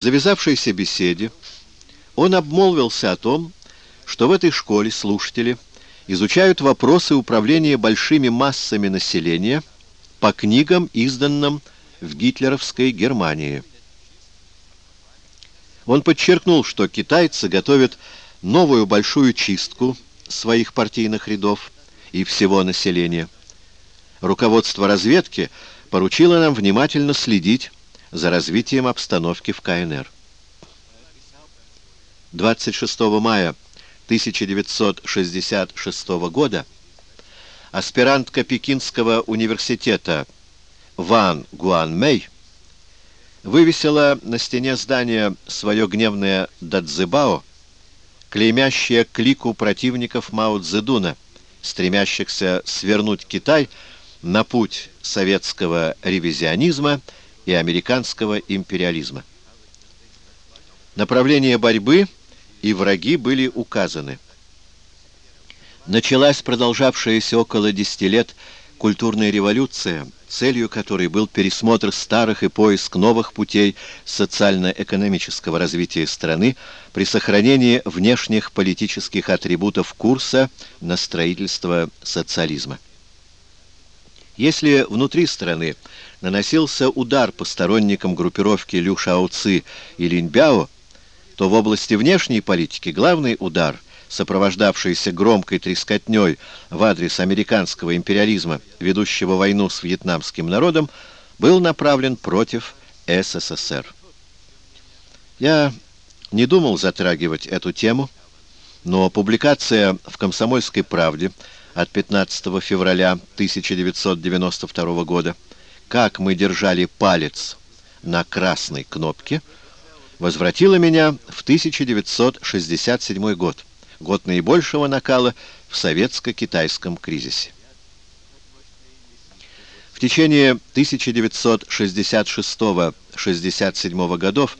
Завязавшейся беседе он обмолвился о том, что в этой школе слушатели изучают вопросы управления большими массами населения по книгам, изданным в гитлеровской Германии. Он подчеркнул, что китайцы готовят новую большую чистку своих партийных рядов и всего населения. Руководство разведки поручило нам внимательно следить за развитием обстановки в КНР. 26 мая 1966 года аспирантка Пекинского университета Ван Гуанмэй вывесила на стене здания свое гневное дадзебао, клеймящее клику противников Мао Цзэдуна, стремящихся свернуть Китай на путь советского ревизионизма и американского империализма. Направления борьбы и враги были указаны. Началась продолжавшаяся около 10 лет культурная революция, целью которой был пересмотр старых и поиск новых путей социально-экономического развития страны при сохранении внешних политических атрибутов курса на строительство социализма. Если внутри страны наносился удар по сторонникам группировки Лю Шаоци и Линьбяо, то в области внешней политики главный удар, сопровождавшийся громкой трескотней в адрес американского империализма, ведущего войну с вьетнамским народом, был направлен против СССР. Я не думал затрагивать эту тему, но публикация в «Комсомольской правде» от 15 февраля 1992 года «Как мы держали палец на красной кнопке» возвратила меня в 1967 год, год наибольшего накала в советско-китайском кризисе. В течение 1966-67 годов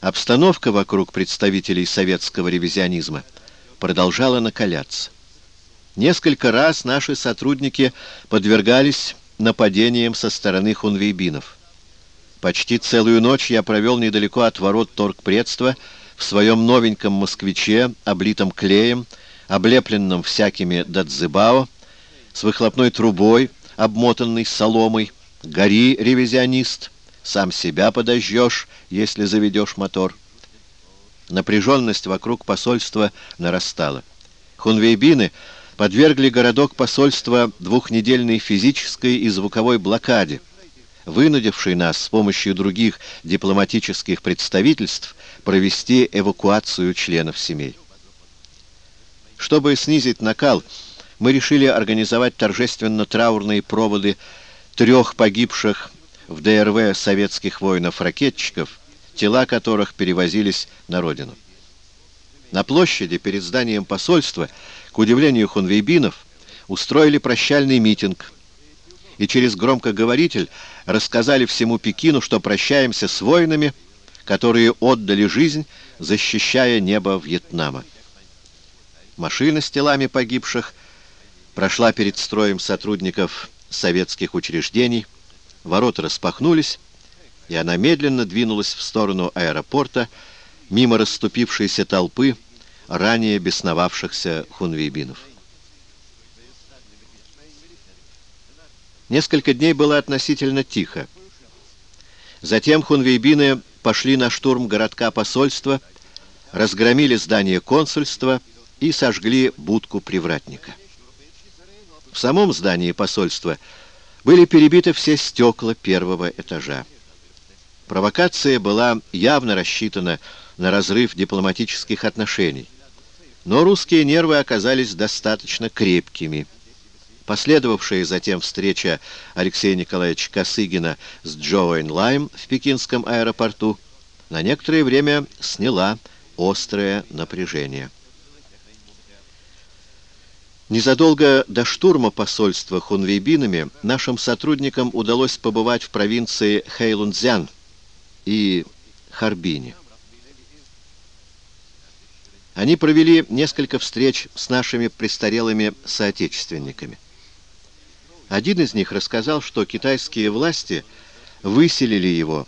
обстановка вокруг представителей советского ревизионизма продолжала накаляться. Несколько раз наши сотрудники подвергались нападениям со стороны хунвейбинов. Почти целую ночь я провел недалеко от ворот торгпредства в своем новеньком москвиче, облитом клеем, облепленном всякими дадзебао, с выхлопной трубой, обмотанной соломой. Гори, ревизионист, сам себя подожжешь, если заведешь мотор. Напряженность вокруг посольства нарастала. Хунвейбины подвергли городок посольства двухнедельной физической и звуковой блокаде, вынудившей нас с помощью других дипломатических представительств провести эвакуацию членов семей. Чтобы снизить накал, мы решили организовать торжественно-траурные проводы трех погибших в ДРВ советских воинов-ракетчиков, тела которых перевозились на родину. На площади перед зданием посольства к удивлению хунвейбинов, устроили прощальный митинг и через громкоговоритель рассказали всему Пекину, что прощаемся с воинами, которые отдали жизнь, защищая небо Вьетнама. Машина с телами погибших прошла перед строем сотрудников советских учреждений, ворота распахнулись, и она медленно двинулась в сторону аэропорта, мимо расступившейся толпы, ранее бесновавшихся хунвейбинов. Несколько дней было относительно тихо. Затем хунвейбины пошли на штурм городка посольства, разгромили здание консульства и сожгли будку привратника. В самом здании посольства были перебиты все стекла первого этажа. Провокация была явно рассчитана на разрыв дипломатических отношений. Но русские нервы оказались достаточно крепкими. Последовавшая затем встреча Алексея Николаевича Косыгина с Джоуэн Лайм в пекинском аэропорту на некоторое время сняла острое напряжение. Незадолго до штурма посольства хунвейбинами нашим сотрудникам удалось побывать в провинции Хэйлунцзян и Харбине. Они провели несколько встреч с нашими престарелыми соотечественниками. Один из них рассказал, что китайские власти выселили его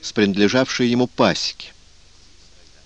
с принадлежавшей ему пасеки.